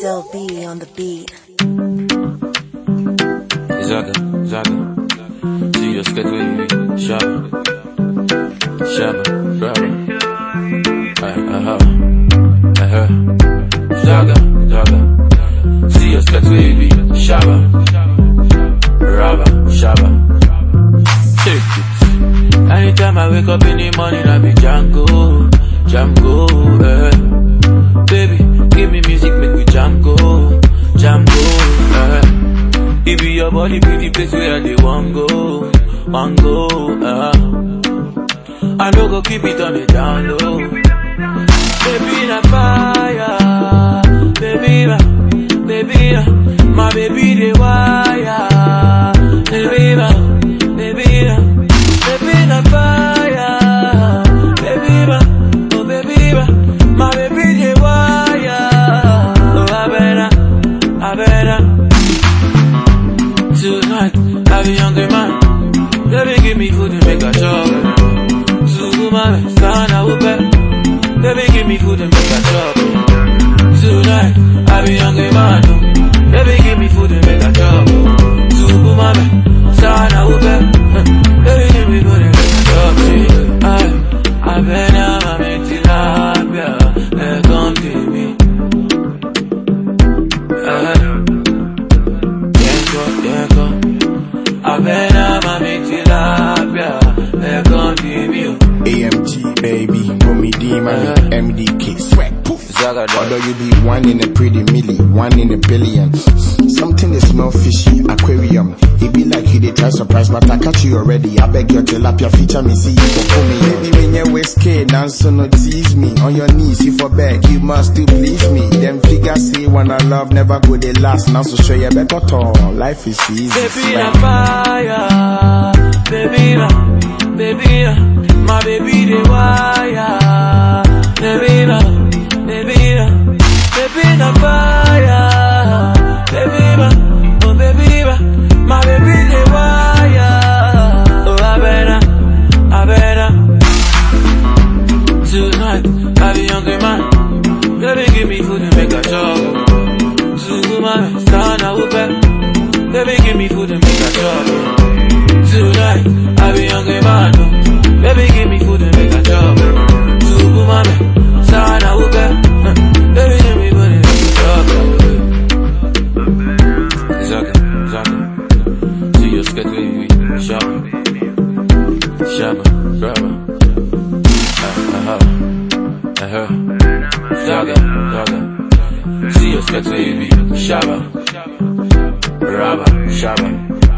Del B on the beat. Zaga, zaga. See your wavy. Shabba. Shabba. Uh, uh-huh. Uh-huh. Zaga, zaga. See your wavy. Shabba. Rubber, shabba. Shake it. Anytime I wake up in the morning, I be Django, Django, eh. Your body, be the place where they want go, want go, uh. I no go keep it on the down low. Baby, na fire, Be hungry man. Baby, give me food and make a chop. Superman, sana upe. Baby, give me food and make a chop. Tonight, I be hungry man. Baby, give me food and make a chop. Superman, sana upe. Baby, give me food and make a chop. I, I been Baby, Gummy D, mommy, MDK, swag, poof. Zaga Although you be one in a pretty milli, one in a billion. Something that smell fishy, aquarium. It be like you they try surprise, but I catch you already. I beg your tilapia feature me, see you for pull me. Baby, when you whiskey, now so no tease me. On your knees, you for beg, you must still please me. Them figures say when I love never go they last. Now so show you better tall. Life is easy. Baby swag. fire My baby the wire. Baby na, baby na Baby na fire. Baby na, oh baby na My baby the wire. Oh I better, I better. Tonight, I be hungry man. Baby give me food and make a chop Superman, sana upe Baby, give me food and make a chop. Uh-huh. Zaga, zaga. See your skirt wavy, shabba, rubber, shabba.